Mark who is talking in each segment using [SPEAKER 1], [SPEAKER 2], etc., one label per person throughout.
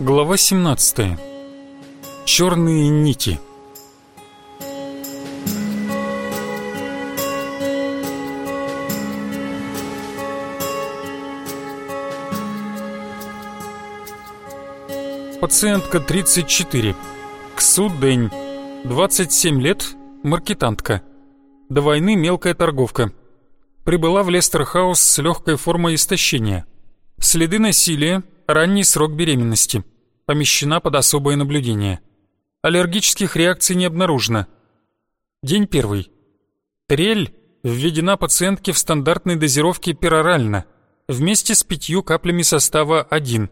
[SPEAKER 1] Глава 17. Черные нити. Пациентка 34. Ксу Дэнь. 27 лет. Маркетантка. До войны мелкая торговка. Прибыла в Лестерхаус с легкой формой истощения. Следы насилия, ранний срок беременности. Помещена под особое наблюдение. Аллергических реакций не обнаружено. День первый. Трель введена пациентке в стандартной дозировке перорально, вместе с пятью каплями состава 1.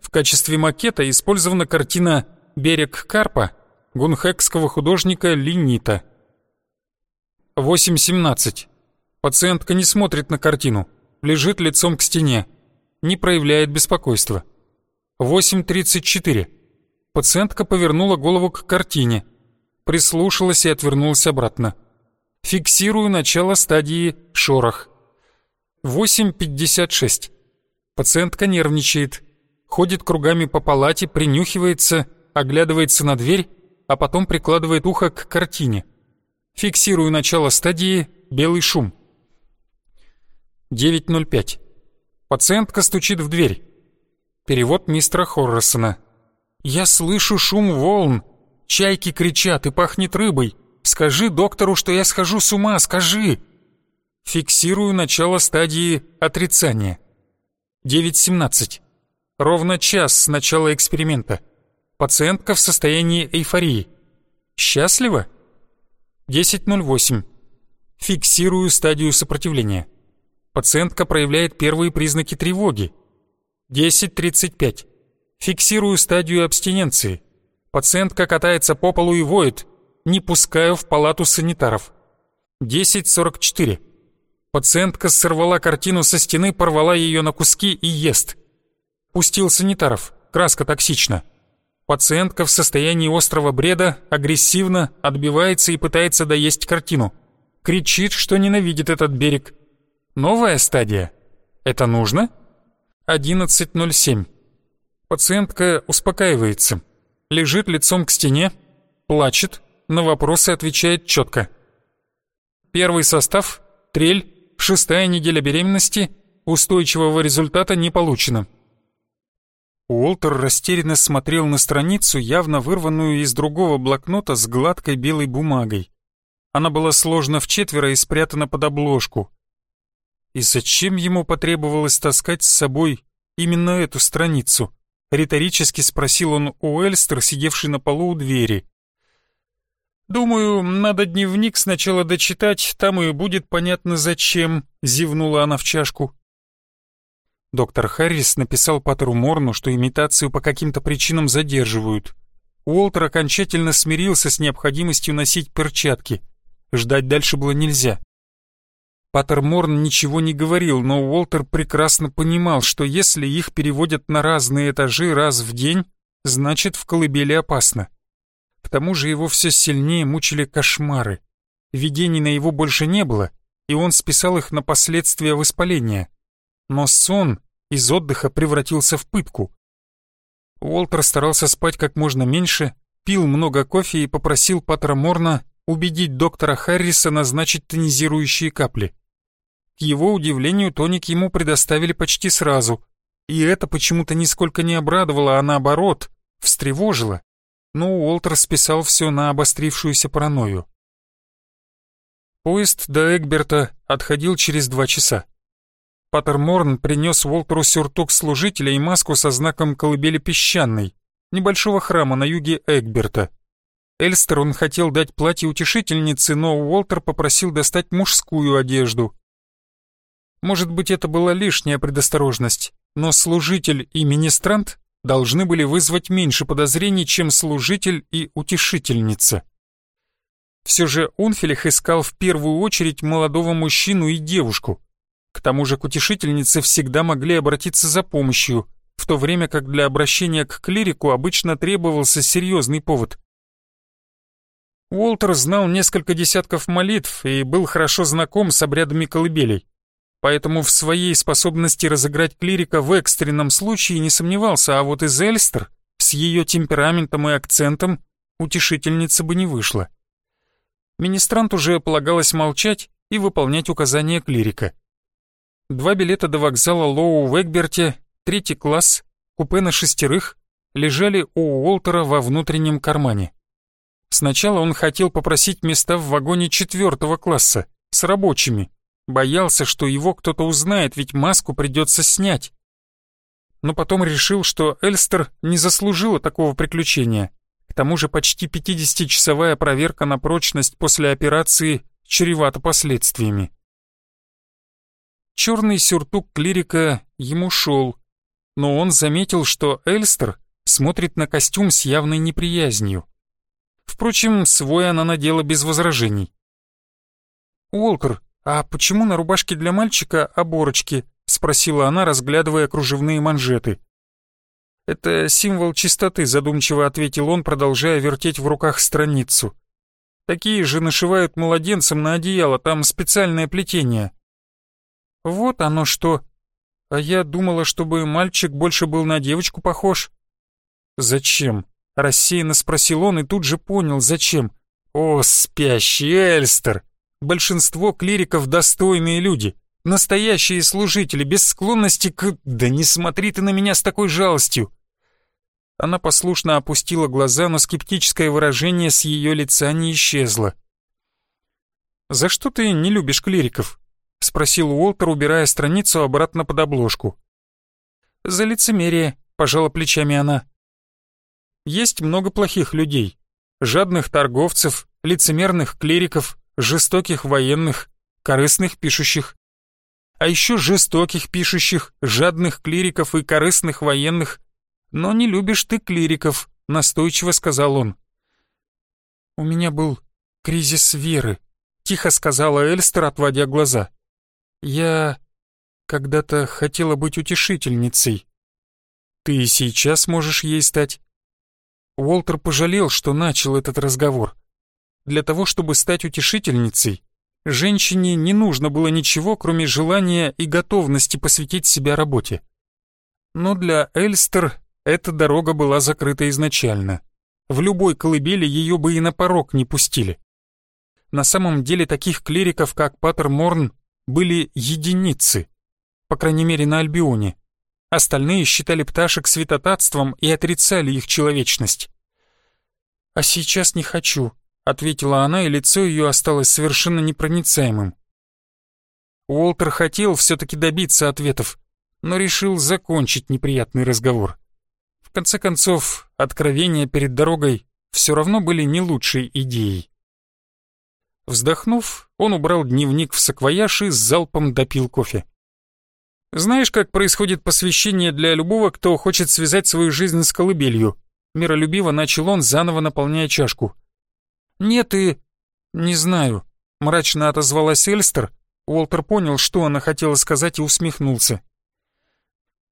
[SPEAKER 1] В качестве макета использована картина «Берег Карпа» гунхекского художника Линита. 8.17. Пациентка не смотрит на картину, лежит лицом к стене не проявляет беспокойства. 8.34. Пациентка повернула голову к картине, прислушалась и отвернулась обратно. Фиксирую начало стадии шорох. 8.56. Пациентка нервничает, ходит кругами по палате, принюхивается, оглядывается на дверь, а потом прикладывает ухо к картине. Фиксирую начало стадии белый шум. 9.05. Пациентка стучит в дверь. Перевод мистера Хорресона. «Я слышу шум волн. Чайки кричат и пахнет рыбой. Скажи доктору, что я схожу с ума, скажи!» Фиксирую начало стадии отрицания. 9.17. Ровно час с начала эксперимента. Пациентка в состоянии эйфории. Счастлива? 10.08. Фиксирую стадию сопротивления. Пациентка проявляет первые признаки тревоги. 10.35. Фиксирую стадию абстиненции. Пациентка катается по полу и воет. Не пускаю в палату санитаров. 10.44. Пациентка сорвала картину со стены, порвала ее на куски и ест. Пустил санитаров. Краска токсична. Пациентка в состоянии острого бреда, агрессивно, отбивается и пытается доесть картину. Кричит, что ненавидит этот берег. Новая стадия. Это нужно? 11.07. Пациентка успокаивается. Лежит лицом к стене, плачет, на вопросы отвечает четко. Первый состав, трель, шестая неделя беременности, устойчивого результата не получено. Уолтер растерянно смотрел на страницу, явно вырванную из другого блокнота с гладкой белой бумагой. Она была сложена в четверо и спрятана под обложку. И зачем ему потребовалось таскать с собой именно эту страницу? Риторически спросил он у Эльстер, сидевший на полу у двери. «Думаю, надо дневник сначала дочитать, там и будет понятно зачем», — зевнула она в чашку. Доктор Харрис написал Паттеру Морну, что имитацию по каким-то причинам задерживают. Уолтер окончательно смирился с необходимостью носить перчатки. Ждать дальше было нельзя. Паттерморн ничего не говорил, но Уолтер прекрасно понимал, что если их переводят на разные этажи раз в день, значит в колыбели опасно. К тому же его все сильнее мучили кошмары. Видений на его больше не было, и он списал их на последствия воспаления. Но сон из отдыха превратился в пытку. Уолтер старался спать как можно меньше, пил много кофе и попросил Паттера Морна убедить доктора Харриса назначить тонизирующие капли. К его удивлению, тоник ему предоставили почти сразу, и это почему-то нисколько не обрадовало, а наоборот, встревожило. Но Уолтер списал все на обострившуюся паранойю. Поезд до Эгберта отходил через два часа. Паттер Морн принес Уолтеру сюртук служителя и маску со знаком колыбели песчаной, небольшого храма на юге Эгберта. Эльстер он хотел дать платье утешительнице, но Уолтер попросил достать мужскую одежду. Может быть, это была лишняя предосторожность, но служитель и министрант должны были вызвать меньше подозрений, чем служитель и утешительница. Все же Унфелих искал в первую очередь молодого мужчину и девушку. К тому же к утешительнице всегда могли обратиться за помощью, в то время как для обращения к клирику обычно требовался серьезный повод. Уолтер знал несколько десятков молитв и был хорошо знаком с обрядами колыбелей. Поэтому в своей способности разыграть клирика в экстренном случае не сомневался, а вот из Эльстер с ее темпераментом и акцентом утешительница бы не вышла. Министрант уже полагалось молчать и выполнять указания клирика. Два билета до вокзала Лоу в Эгберте, третий класс, купе на шестерых, лежали у Уолтера во внутреннем кармане. Сначала он хотел попросить места в вагоне четвертого класса, с рабочими. Боялся, что его кто-то узнает, ведь маску придется снять. Но потом решил, что Эльстер не заслужила такого приключения. К тому же почти 50-часовая проверка на прочность после операции чревата последствиями. Черный сюртук клирика ему шел, но он заметил, что Эльстер смотрит на костюм с явной неприязнью. Впрочем, свой она надела без возражений. «Уолкер, а почему на рубашке для мальчика оборочки?» — спросила она, разглядывая кружевные манжеты. «Это символ чистоты», — задумчиво ответил он, продолжая вертеть в руках страницу. «Такие же нашивают младенцам на одеяло, там специальное плетение». «Вот оно что. А я думала, чтобы мальчик больше был на девочку похож». «Зачем?» — рассеянно спросил он и тут же понял, зачем. «О, спящий Эльстер! Большинство клириков достойные люди, настоящие служители, без склонности к... Да не смотри ты на меня с такой жалостью!» Она послушно опустила глаза, но скептическое выражение с ее лица не исчезло. «За что ты не любишь клириков?» — спросил Уолтер, убирая страницу обратно под обложку. «За лицемерие», — пожала плечами она. «Есть много плохих людей. Жадных торговцев, лицемерных клириков, жестоких военных, корыстных пишущих. А еще жестоких пишущих, жадных клириков и корыстных военных. Но не любишь ты клириков», — настойчиво сказал он. «У меня был кризис веры», — тихо сказала Эльстер, отводя глаза. Я когда-то хотела быть утешительницей. Ты и сейчас можешь ей стать. Уолтер пожалел, что начал этот разговор. Для того, чтобы стать утешительницей, женщине не нужно было ничего, кроме желания и готовности посвятить себя работе. Но для Эльстер эта дорога была закрыта изначально. В любой колыбели ее бы и на порог не пустили. На самом деле таких клириков, как Паттер Морн, были единицы, по крайней мере на Альбионе. Остальные считали пташек святотатством и отрицали их человечность. «А сейчас не хочу», — ответила она, и лицо ее осталось совершенно непроницаемым. Уолтер хотел все-таки добиться ответов, но решил закончить неприятный разговор. В конце концов, откровения перед дорогой все равно были не лучшей идеей. Вздохнув, он убрал дневник в саквояж и с залпом допил кофе. «Знаешь, как происходит посвящение для любого, кто хочет связать свою жизнь с колыбелью?» Миролюбиво начал он, заново наполняя чашку. «Нет и... не знаю», — мрачно отозвалась Эльстер. Уолтер понял, что она хотела сказать и усмехнулся.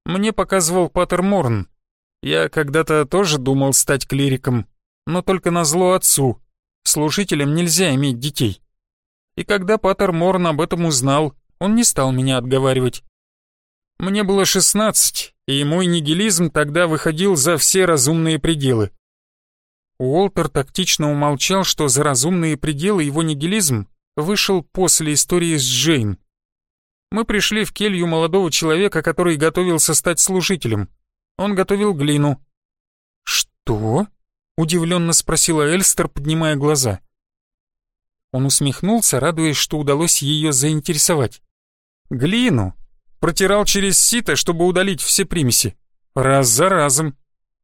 [SPEAKER 1] «Мне показывал Паттер Морн. Я когда-то тоже думал стать клириком, но только на зло отцу. Служителям нельзя иметь детей. И когда Паттер Морн об этом узнал, он не стал меня отговаривать. Мне было шестнадцать, и мой нигилизм тогда выходил за все разумные пределы. Уолтер тактично умолчал, что за разумные пределы его нигилизм вышел после истории с Джейн. Мы пришли в келью молодого человека, который готовился стать служителем. Он готовил глину. «Что?» — удивленно спросила Эльстер, поднимая глаза. Он усмехнулся, радуясь, что удалось ее заинтересовать. «Глину!» Протирал через сито, чтобы удалить все примеси. Раз за разом.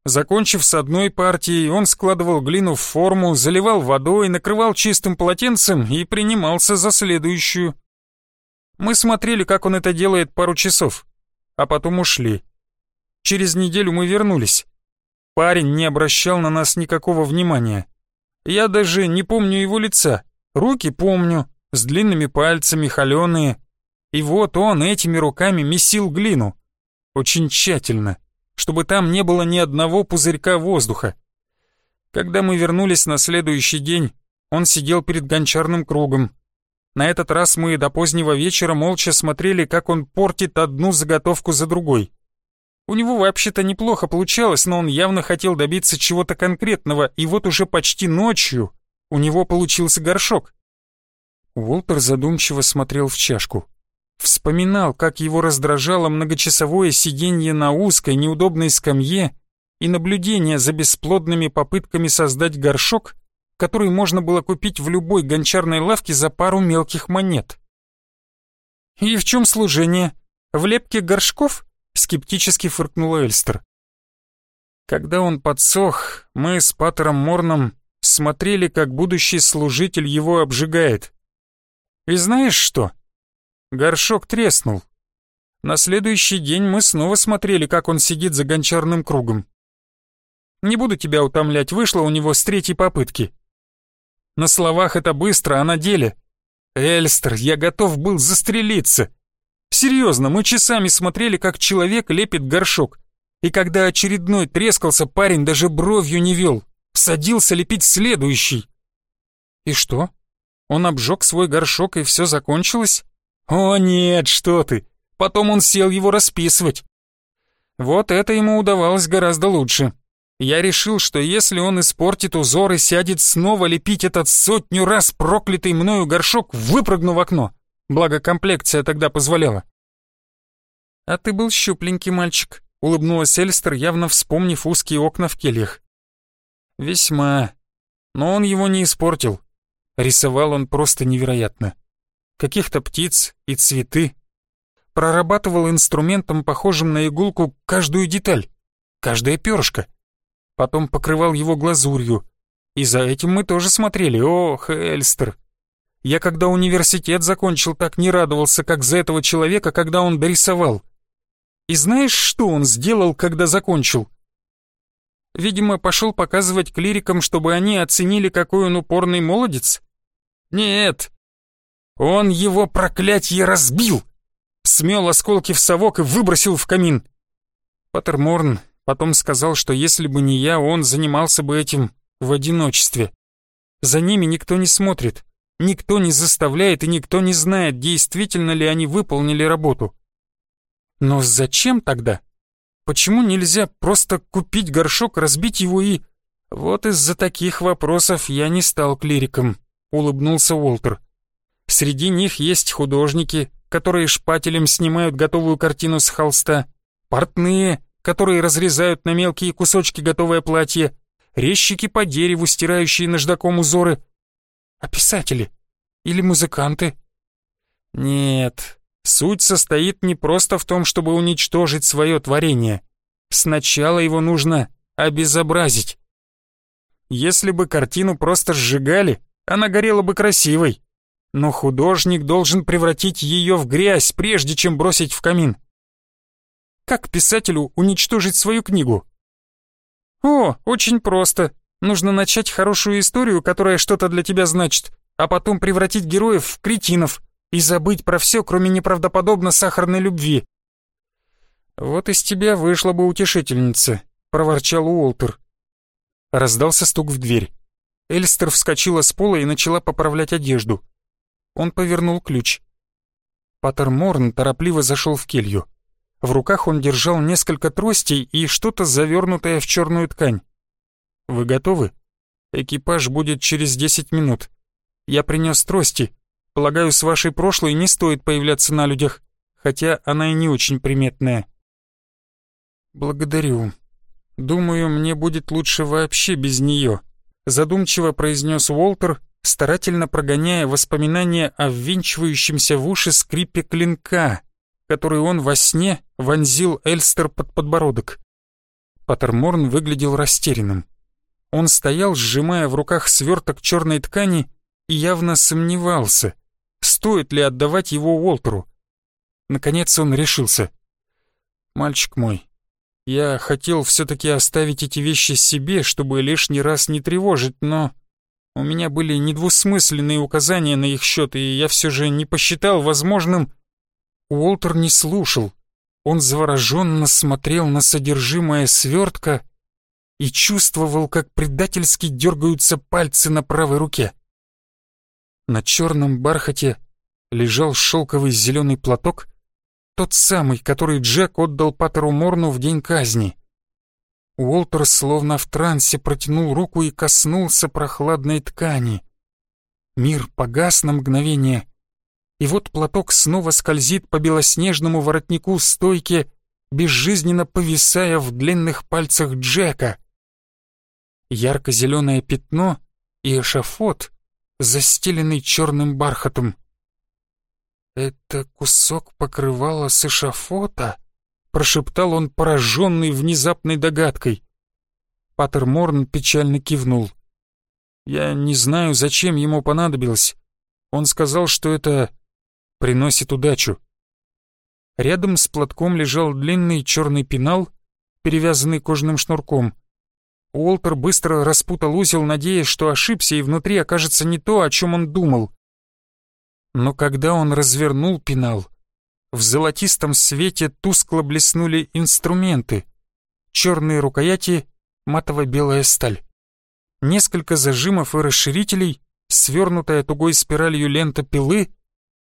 [SPEAKER 1] Закончив с одной партией, он складывал глину в форму, заливал водой, накрывал чистым полотенцем и принимался за следующую. Мы смотрели, как он это делает пару часов, а потом ушли. Через неделю мы вернулись. Парень не обращал на нас никакого внимания. Я даже не помню его лица. Руки помню, с длинными пальцами, холеные. И вот он этими руками месил глину. Очень тщательно, чтобы там не было ни одного пузырька воздуха. Когда мы вернулись на следующий день, он сидел перед гончарным кругом. На этот раз мы до позднего вечера молча смотрели, как он портит одну заготовку за другой. У него вообще-то неплохо получалось, но он явно хотел добиться чего-то конкретного, и вот уже почти ночью у него получился горшок. Уолтер задумчиво смотрел в чашку. Вспоминал, как его раздражало многочасовое сиденье на узкой, неудобной скамье и наблюдение за бесплодными попытками создать горшок, который можно было купить в любой гончарной лавке за пару мелких монет. «И в чем служение? В лепке горшков?» скептически фыркнула Эльстер. Когда он подсох, мы с Паттером Морном смотрели, как будущий служитель его обжигает. И знаешь что? Горшок треснул. На следующий день мы снова смотрели, как он сидит за гончарным кругом. Не буду тебя утомлять, вышло у него с третьей попытки. На словах это быстро, а на деле... Эльстер, я готов был застрелиться. Серьезно, мы часами смотрели, как человек лепит горшок. И когда очередной трескался, парень даже бровью не вел. Садился лепить следующий. И что? Он обжег свой горшок, и все закончилось? О нет, что ты! Потом он сел его расписывать. Вот это ему удавалось гораздо лучше. Я решил, что если он испортит узор и сядет снова лепить этот сотню раз проклятый мною горшок, выпрыгну в окно благо комплекция тогда позволяла. «А ты был щупленький мальчик», — улыбнулась Эльстер, явно вспомнив узкие окна в кельях. «Весьма. Но он его не испортил. Рисовал он просто невероятно. Каких-то птиц и цветы. Прорабатывал инструментом, похожим на иголку, каждую деталь, каждое перышко. Потом покрывал его глазурью. И за этим мы тоже смотрели. Ох, Эльстер, я когда университет закончил, так не радовался, как за этого человека, когда он дорисовал. И знаешь, что он сделал, когда закончил? Видимо, пошел показывать клирикам, чтобы они оценили, какой он упорный молодец? Нет. Он его проклятье разбил. Смел осколки в совок и выбросил в камин. Паттерморн потом сказал, что если бы не я, он занимался бы этим в одиночестве. За ними никто не смотрит. Никто не заставляет и никто не знает, действительно ли они выполнили работу. Но зачем тогда? Почему нельзя просто купить горшок, разбить его и... Вот из-за таких вопросов я не стал клириком, улыбнулся Уолтер. Среди них есть художники, которые шпателем снимают готовую картину с холста, портные, которые разрезают на мелкие кусочки готовое платье, резчики по дереву, стирающие наждаком узоры, а писатели? Или музыканты? Нет, суть состоит не просто в том, чтобы уничтожить свое творение. Сначала его нужно обезобразить. Если бы картину просто сжигали, она горела бы красивой. Но художник должен превратить ее в грязь, прежде чем бросить в камин. Как писателю уничтожить свою книгу? О, очень просто. Нужно начать хорошую историю, которая что-то для тебя значит, а потом превратить героев в кретинов и забыть про все, кроме неправдоподобно сахарной любви. «Вот из тебя вышла бы утешительница», — проворчал Уолтер. Раздался стук в дверь. Эльстер вскочила с пола и начала поправлять одежду. Он повернул ключ. Паттер Морн торопливо зашел в келью. В руках он держал несколько тростей и что-то завернутое в черную ткань. Вы готовы? Экипаж будет через 10 минут. Я принес трости. Полагаю, с вашей прошлой не стоит появляться на людях, хотя она и не очень приметная. Благодарю. Думаю, мне будет лучше вообще без нее, задумчиво произнес Уолтер, старательно прогоняя воспоминания о ввинчивающемся в уши скрипе клинка, который он во сне вонзил Эльстер под подбородок. Паттерморн выглядел растерянным. Он стоял, сжимая в руках сверток черной ткани и явно сомневался, стоит ли отдавать его Уолтеру. Наконец он решился. «Мальчик мой, я хотел все-таки оставить эти вещи себе, чтобы лишний раз не тревожить, но у меня были недвусмысленные указания на их счет, и я все же не посчитал возможным...» Уолтер не слушал. Он завороженно смотрел на содержимое свертка, и чувствовал, как предательски дергаются пальцы на правой руке. На черном бархате лежал шелковый зеленый платок, тот самый, который Джек отдал Паттеру Морну в день казни. Уолтер словно в трансе протянул руку и коснулся прохладной ткани. Мир погас на мгновение, и вот платок снова скользит по белоснежному воротнику стойки, безжизненно повисая в длинных пальцах Джека. Ярко-зеленое пятно и эшафот, застеленный черным бархатом. «Это кусок покрывала с эшафота?» — прошептал он, пораженный внезапной догадкой. Паттер Морн печально кивнул. «Я не знаю, зачем ему понадобилось. Он сказал, что это приносит удачу». Рядом с платком лежал длинный черный пенал, перевязанный кожаным шнурком. Уолтер быстро распутал узел, надеясь, что ошибся, и внутри окажется не то, о чем он думал. Но когда он развернул пенал, в золотистом свете тускло блеснули инструменты. Черные рукояти, матово-белая сталь. Несколько зажимов и расширителей, свернутая тугой спиралью лента пилы,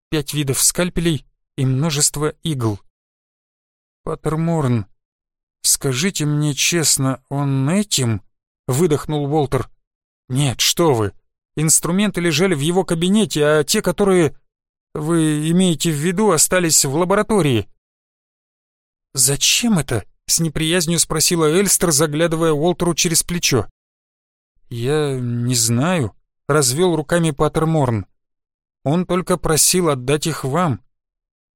[SPEAKER 1] пять видов скальпелей и множество игл. «Паттерморн, скажите мне честно, он этим?» — выдохнул Уолтер. «Нет, что вы. Инструменты лежали в его кабинете, а те, которые вы имеете в виду, остались в лаборатории?» «Зачем это?» — с неприязнью спросила Эльстер, заглядывая Уолтеру через плечо. «Я не знаю», — развел руками Паттерморн. «Он только просил отдать их вам.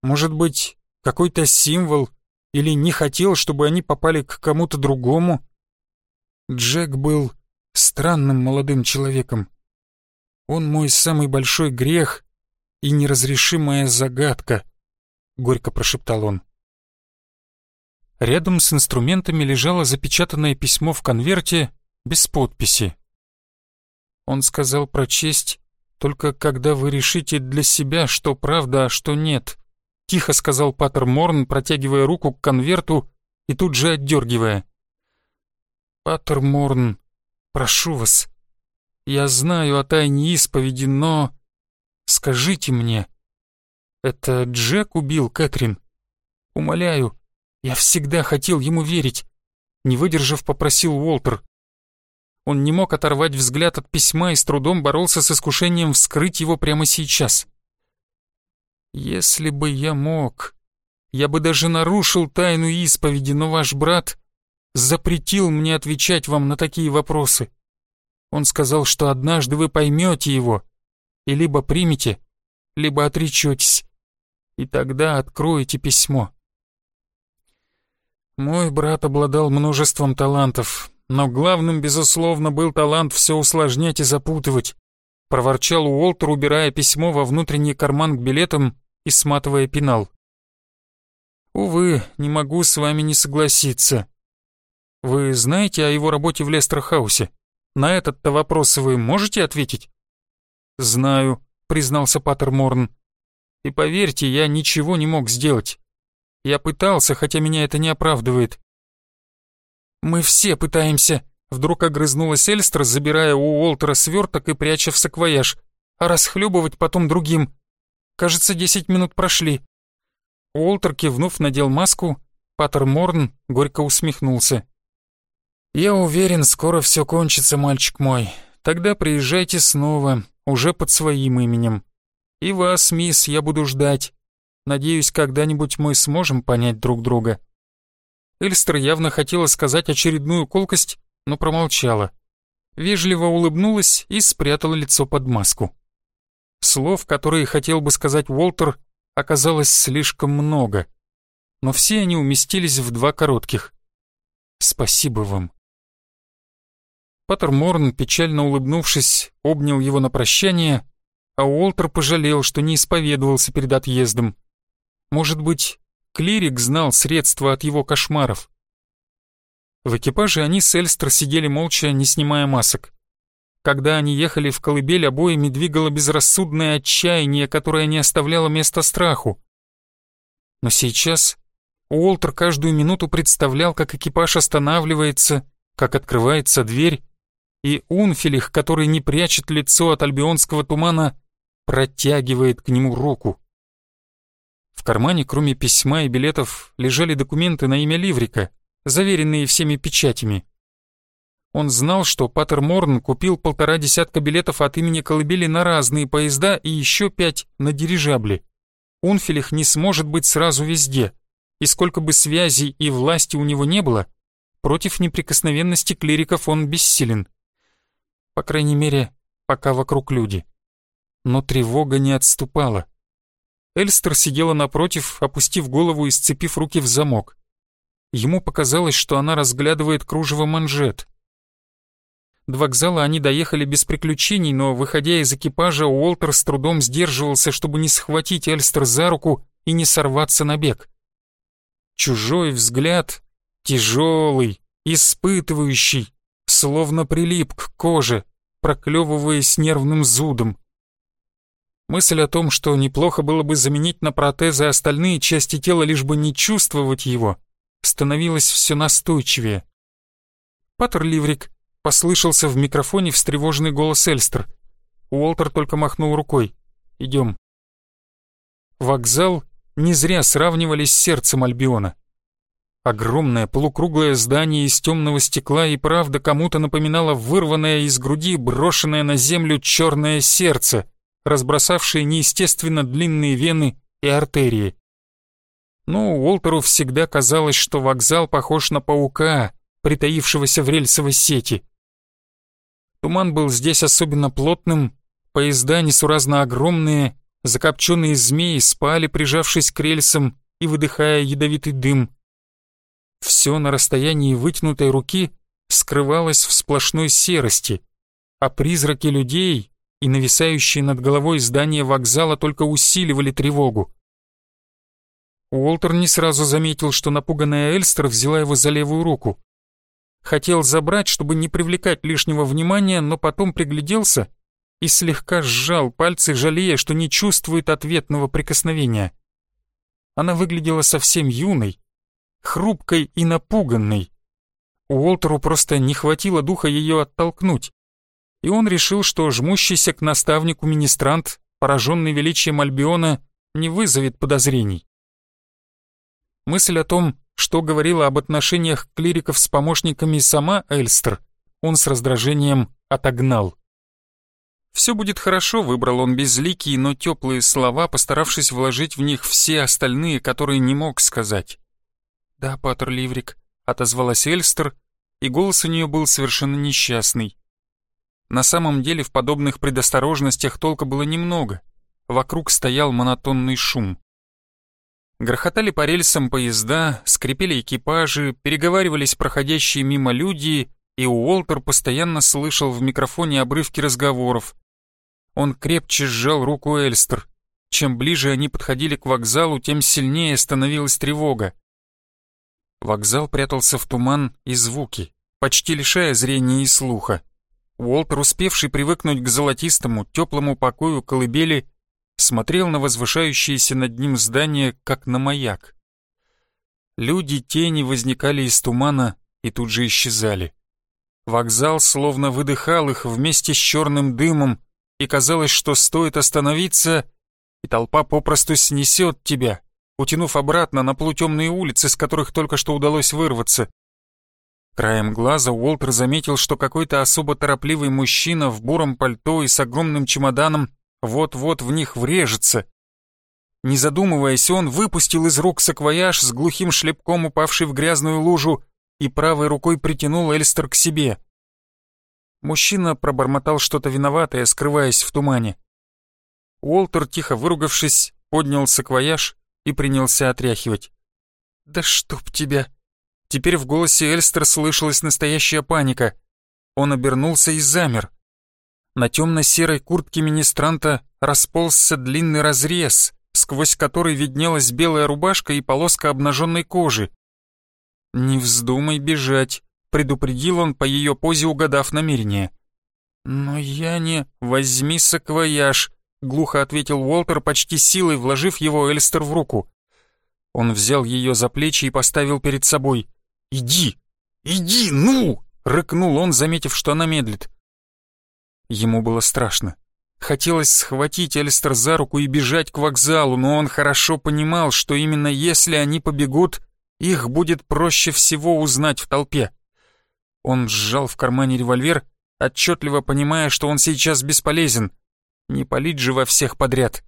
[SPEAKER 1] Может быть, какой-то символ или не хотел, чтобы они попали к кому-то другому?» Джек был странным молодым человеком. Он мой самый большой грех и неразрешимая загадка», — горько прошептал он. Рядом с инструментами лежало запечатанное письмо в конверте без подписи. Он сказал прочесть только когда вы решите для себя, что правда, а что нет. Тихо сказал Паттер Морн, протягивая руку к конверту и тут же отдергивая. Паттер Морн, прошу вас, я знаю о тайне исповеди, но... Скажите мне, это Джек убил Кэтрин? Умоляю, я всегда хотел ему верить. Не выдержав, попросил Уолтер. Он не мог оторвать взгляд от письма и с трудом боролся с искушением вскрыть его прямо сейчас. «Если бы я мог, я бы даже нарушил тайну исповеди, но ваш брат запретил мне отвечать вам на такие вопросы. Он сказал, что однажды вы поймете его, и либо примете, либо отречетесь, и тогда откроете письмо. Мой брат обладал множеством талантов, но главным, безусловно, был талант все усложнять и запутывать, проворчал Уолтер, убирая письмо во внутренний карман к билетам и сматывая пенал. Увы, не могу с вами не согласиться. Вы знаете о его работе в Лестерхаусе? На этот-то вопрос вы можете ответить? «Знаю», — признался Паттер Морн. «И поверьте, я ничего не мог сделать. Я пытался, хотя меня это не оправдывает». «Мы все пытаемся», — вдруг огрызнулась Эльстер, забирая у Уолтера сверток и пряча в саквояж, а расхлебывать потом другим. Кажется, десять минут прошли. Уолтер, кивнув, надел маску, Паттер Морн горько усмехнулся. «Я уверен, скоро все кончится, мальчик мой. Тогда приезжайте снова уже под своим именем. И вас, мисс, я буду ждать. Надеюсь, когда-нибудь мы сможем понять друг друга». Эльстер явно хотела сказать очередную колкость, но промолчала. Вежливо улыбнулась и спрятала лицо под маску. Слов, которые хотел бы сказать Уолтер, оказалось слишком много, но все они уместились в два коротких. «Спасибо вам». Паттер Морн, печально улыбнувшись, обнял его на прощание, а Уолтер пожалел, что не исповедовался перед отъездом. Может быть, клирик знал средства от его кошмаров. В экипаже они с Эльстер сидели молча, не снимая масок. Когда они ехали в колыбель, обоими двигало безрассудное отчаяние, которое не оставляло места страху. Но сейчас Уолтер каждую минуту представлял, как экипаж останавливается, как открывается дверь, и Унфилих, который не прячет лицо от альбионского тумана, протягивает к нему руку. В кармане, кроме письма и билетов, лежали документы на имя Ливрика, заверенные всеми печатями. Он знал, что Паттер Морн купил полтора десятка билетов от имени Колыбели на разные поезда и еще пять на дирижабли. Унфилих не сможет быть сразу везде, и сколько бы связей и власти у него не было, против неприкосновенности клириков он бессилен. По крайней мере, пока вокруг люди. Но тревога не отступала. Эльстер сидела напротив, опустив голову и сцепив руки в замок. Ему показалось, что она разглядывает кружево манжет. До вокзала они доехали без приключений, но, выходя из экипажа, Уолтер с трудом сдерживался, чтобы не схватить Эльстер за руку и не сорваться на бег. Чужой взгляд, тяжелый, испытывающий, словно прилип к коже, проклевываясь нервным зудом. Мысль о том, что неплохо было бы заменить на протезы остальные части тела, лишь бы не чувствовать его, становилась все настойчивее. Паттер Ливрик Послышался в микрофоне встревоженный голос Эльстер. Уолтер только махнул рукой. «Идем». Вокзал не зря сравнивались с сердцем Альбиона. Огромное полукруглое здание из темного стекла и правда кому-то напоминало вырванное из груди, брошенное на землю черное сердце, разбросавшее неестественно длинные вены и артерии. Но Уолтеру всегда казалось, что вокзал похож на паука, притаившегося в рельсовой сети. Туман был здесь особенно плотным, поезда несуразно огромные, закопченные змеи спали, прижавшись к рельсам и выдыхая ядовитый дым. Все на расстоянии вытянутой руки скрывалось в сплошной серости, а призраки людей и нависающие над головой здания вокзала только усиливали тревогу. Уолтер не сразу заметил, что напуганная Эльстер взяла его за левую руку. Хотел забрать, чтобы не привлекать лишнего внимания, но потом пригляделся и слегка сжал пальцы, жалея, что не чувствует ответного прикосновения. Она выглядела совсем юной, хрупкой и напуганной. Уолтеру просто не хватило духа ее оттолкнуть, и он решил, что жмущийся к наставнику министрант, пораженный величием Альбиона, не вызовет подозрений. Мысль о том, что говорила об отношениях клириков с помощниками сама Эльстер, он с раздражением отогнал. «Все будет хорошо», — выбрал он безликие, но теплые слова, постаравшись вложить в них все остальные, которые не мог сказать. «Да, Паттер Ливрик», — отозвалась Эльстер, и голос у нее был совершенно несчастный. На самом деле в подобных предосторожностях толка было немного. Вокруг стоял монотонный шум. Грохотали по рельсам поезда, скрипели экипажи, переговаривались проходящие мимо люди, и Уолтер постоянно слышал в микрофоне обрывки разговоров. Он крепче сжал руку Эльстер. Чем ближе они подходили к вокзалу, тем сильнее становилась тревога. Вокзал прятался в туман и звуки, почти лишая зрения и слуха. Уолтер, успевший привыкнуть к золотистому, теплому покою колыбели, смотрел на возвышающееся над ним здание, как на маяк. Люди тени возникали из тумана и тут же исчезали. Вокзал словно выдыхал их вместе с черным дымом, и казалось, что стоит остановиться, и толпа попросту снесет тебя, утянув обратно на полутемные улицы, с которых только что удалось вырваться. Краем глаза Уолтер заметил, что какой-то особо торопливый мужчина в буром пальто и с огромным чемоданом вот-вот в них врежется. Не задумываясь, он выпустил из рук саквояж с глухим шлепком, упавший в грязную лужу, и правой рукой притянул Эльстер к себе. Мужчина пробормотал что-то виноватое, скрываясь в тумане. Уолтер, тихо выругавшись, поднял саквояж и принялся отряхивать. «Да чтоб тебя!» Теперь в голосе Эльстер слышалась настоящая паника. Он обернулся и замер. На темно-серой куртке министранта расползся длинный разрез, сквозь который виднелась белая рубашка и полоска обнаженной кожи. «Не вздумай бежать», — предупредил он по ее позе, угадав намерение. «Но я не... Возьми саквояж», — глухо ответил Уолтер, почти силой вложив его Эльстер в руку. Он взял ее за плечи и поставил перед собой. «Иди! Иди, ну!» — рыкнул он, заметив, что она медлит. Ему было страшно. Хотелось схватить Эльстер за руку и бежать к вокзалу, но он хорошо понимал, что именно если они побегут, их будет проще всего узнать в толпе. Он сжал в кармане револьвер, отчетливо понимая, что он сейчас бесполезен. Не палить же во всех подряд.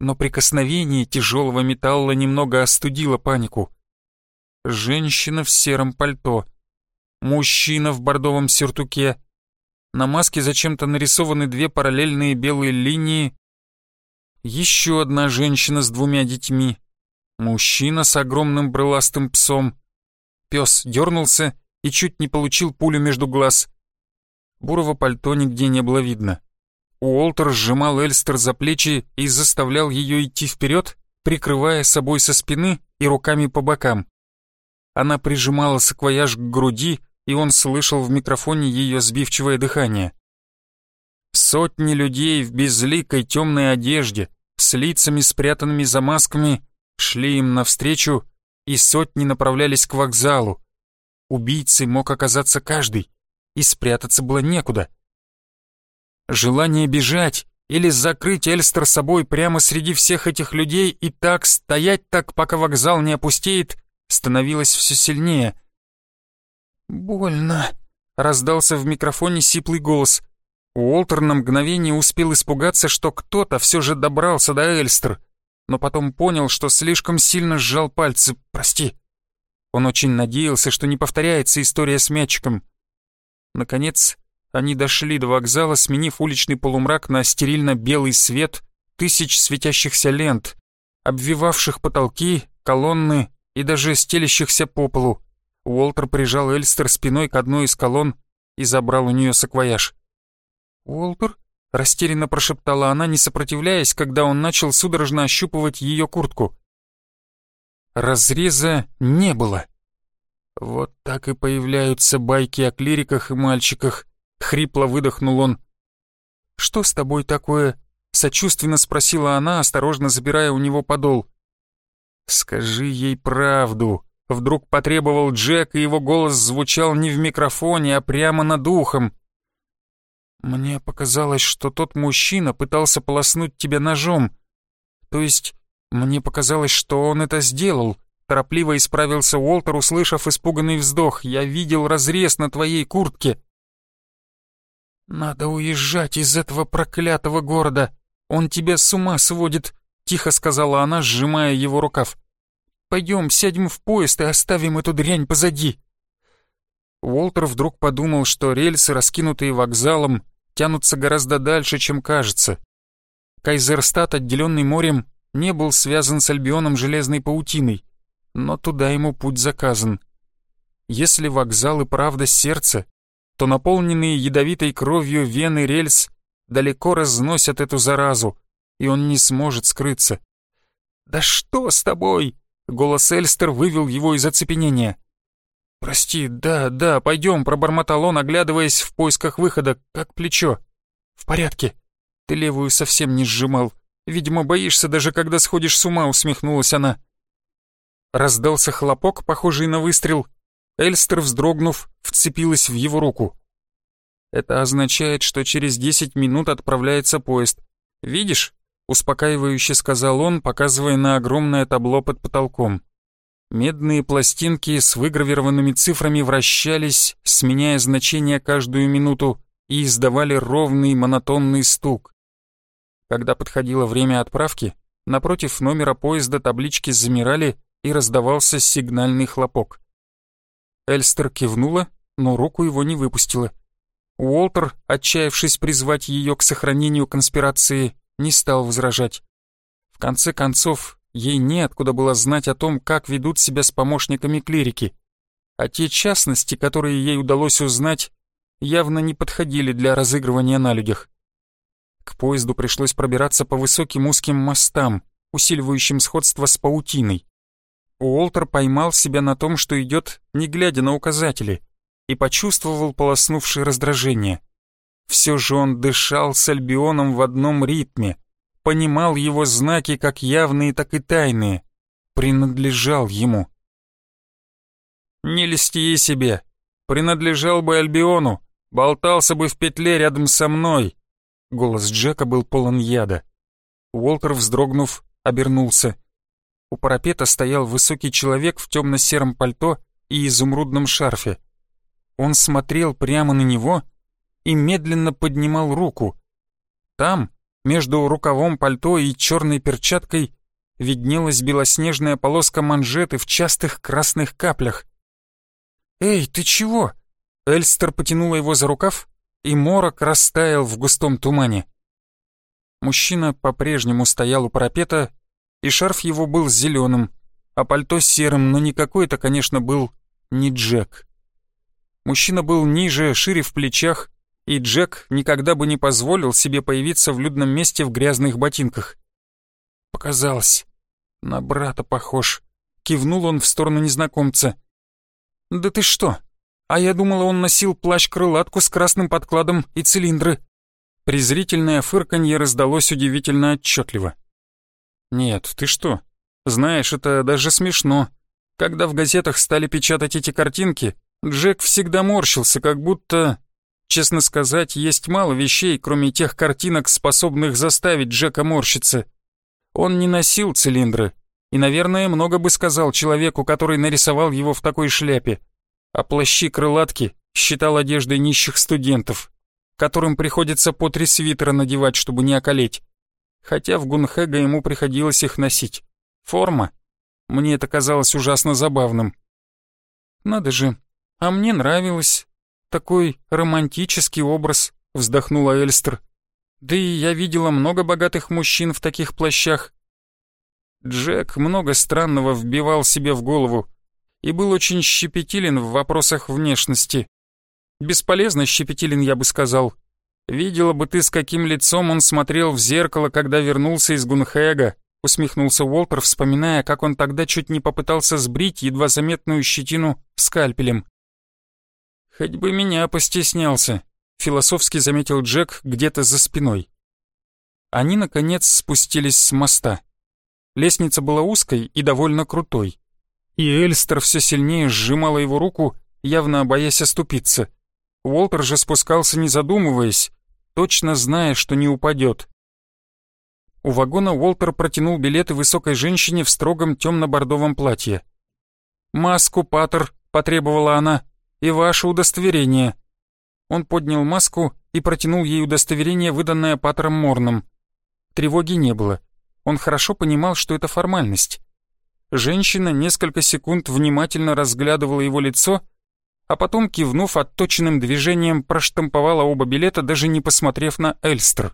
[SPEAKER 1] Но прикосновение тяжелого металла немного остудило панику. Женщина в сером пальто. Мужчина в бордовом сюртуке. На маске зачем-то нарисованы две параллельные белые линии. Еще одна женщина с двумя детьми. Мужчина с огромным брыластым псом. Пес дернулся и чуть не получил пулю между глаз. Бурого пальто нигде не было видно. Уолтер сжимал Эльстер за плечи и заставлял ее идти вперед, прикрывая собой со спины и руками по бокам. Она прижимала саквояж к груди, и он слышал в микрофоне ее сбивчивое дыхание. Сотни людей в безликой темной одежде, с лицами спрятанными за масками, шли им навстречу, и сотни направлялись к вокзалу. Убийцей мог оказаться каждый, и спрятаться было некуда. Желание бежать или закрыть Эльстер собой прямо среди всех этих людей и так стоять так, пока вокзал не опустеет, становилось все сильнее. «Больно», — раздался в микрофоне сиплый голос. Уолтер на мгновение успел испугаться, что кто-то все же добрался до Эльстер, но потом понял, что слишком сильно сжал пальцы. «Прости». Он очень надеялся, что не повторяется история с мячиком. Наконец, они дошли до вокзала, сменив уличный полумрак на стерильно-белый свет тысяч светящихся лент, обвивавших потолки, колонны и даже стелящихся по полу. Уолтер прижал Эльстер спиной к одной из колонн и забрал у нее саквояж. «Уолтер?» — растерянно прошептала она, не сопротивляясь, когда он начал судорожно ощупывать ее куртку. Разреза не было. Вот так и появляются байки о клириках и мальчиках, хрипло выдохнул он. Что с тобой такое? сочувственно спросила она, осторожно забирая у него подол. Скажи ей правду, вдруг потребовал Джек, и его голос звучал не в микрофоне, а прямо над ухом. Мне показалось, что тот мужчина пытался полоснуть тебя ножом. То есть мне показалось, что он это сделал. Торопливо исправился Уолтер, услышав испуганный вздох. «Я видел разрез на твоей куртке». «Надо уезжать из этого проклятого города. Он тебя с ума сводит», — тихо сказала она, сжимая его рукав. «Пойдем, сядем в поезд и оставим эту дрянь позади». Уолтер вдруг подумал, что рельсы, раскинутые вокзалом, тянутся гораздо дальше, чем кажется. Кайзерстат, отделенный морем, не был связан с Альбионом железной паутиной но туда ему путь заказан. Если вокзал и правда сердце, то наполненные ядовитой кровью вены рельс далеко разносят эту заразу, и он не сможет скрыться. «Да что с тобой?» — голос Эльстер вывел его из оцепенения. «Прости, да, да, пойдем», — пробормотал он, оглядываясь в поисках выхода, как плечо. «В порядке. Ты левую совсем не сжимал. Видимо, боишься, даже когда сходишь с ума», — усмехнулась она. Раздался хлопок, похожий на выстрел. Эльстер, вздрогнув, вцепилась в его руку. Это означает, что через десять минут отправляется поезд. Видишь? Успокаивающе сказал он, показывая на огромное табло под потолком. Медные пластинки с выгравированными цифрами вращались, сменяя значения каждую минуту, и издавали ровный монотонный стук. Когда подходило время отправки, напротив номера поезда таблички замирали, и раздавался сигнальный хлопок. Эльстер кивнула, но руку его не выпустила. Уолтер, отчаявшись призвать ее к сохранению конспирации, не стал возражать. В конце концов, ей неоткуда было знать о том, как ведут себя с помощниками клирики, а те частности, которые ей удалось узнать, явно не подходили для разыгрывания на людях. К поезду пришлось пробираться по высоким узким мостам, усиливающим сходство с паутиной. Уолтер поймал себя на том, что идет, не глядя на указатели, и почувствовал полоснувшее раздражение. Все же он дышал с Альбионом в одном ритме, понимал его знаки как явные, так и тайные, принадлежал ему. «Не льсти себе, принадлежал бы Альбиону, болтался бы в петле рядом со мной. Голос Джека был полон яда. Уолтер, вздрогнув, обернулся. У парапета стоял высокий человек в темно-сером пальто и изумрудном шарфе. Он смотрел прямо на него и медленно поднимал руку. Там, между рукавом пальто и черной перчаткой, виднелась белоснежная полоска манжеты в частых красных каплях. «Эй, ты чего?» Эльстер потянула его за рукав, и морок растаял в густом тумане. Мужчина по-прежнему стоял у парапета, и шарф его был зеленым, а пальто серым, но никакой это, конечно, был не Джек. Мужчина был ниже, шире в плечах, и Джек никогда бы не позволил себе появиться в людном месте в грязных ботинках. Показалось. На брата похож. Кивнул он в сторону незнакомца. «Да ты что? А я думала, он носил плащ-крылатку с красным подкладом и цилиндры». Презрительное фырканье раздалось удивительно отчетливо. «Нет, ты что? Знаешь, это даже смешно. Когда в газетах стали печатать эти картинки, Джек всегда морщился, как будто... Честно сказать, есть мало вещей, кроме тех картинок, способных заставить Джека морщиться. Он не носил цилиндры, и, наверное, много бы сказал человеку, который нарисовал его в такой шляпе. А плащи-крылатки считал одеждой нищих студентов, которым приходится по три свитера надевать, чтобы не околеть. Хотя в Гунхэга ему приходилось их носить. Форма. Мне это казалось ужасно забавным. Надо же, а мне нравилось. Такой романтический образ, вздохнула Эльстер. Да и я видела много богатых мужчин в таких плащах. Джек много странного вбивал себе в голову и был очень щепетилен в вопросах внешности. Бесполезно щепетилен, я бы сказал. Видела бы ты, с каким лицом он смотрел в зеркало, когда вернулся из Гунхэга, усмехнулся Уолтер, вспоминая, как он тогда чуть не попытался сбрить едва заметную щетину скальпелем. Хоть бы меня постеснялся, философски заметил Джек где-то за спиной. Они, наконец, спустились с моста. Лестница была узкой и довольно крутой. И Эльстер все сильнее сжимала его руку, явно боясь оступиться. Уолтер же спускался не задумываясь, точно зная, что не упадет. У вагона Уолтер протянул билеты высокой женщине в строгом темно-бордовом платье. «Маску, Паттер», — потребовала она, — «и ваше удостоверение». Он поднял маску и протянул ей удостоверение, выданное Паттером Морном. Тревоги не было. Он хорошо понимал, что это формальность. Женщина несколько секунд внимательно разглядывала его лицо, а потом, кивнув отточенным движением, проштамповала оба билета, даже не посмотрев на Эльстер.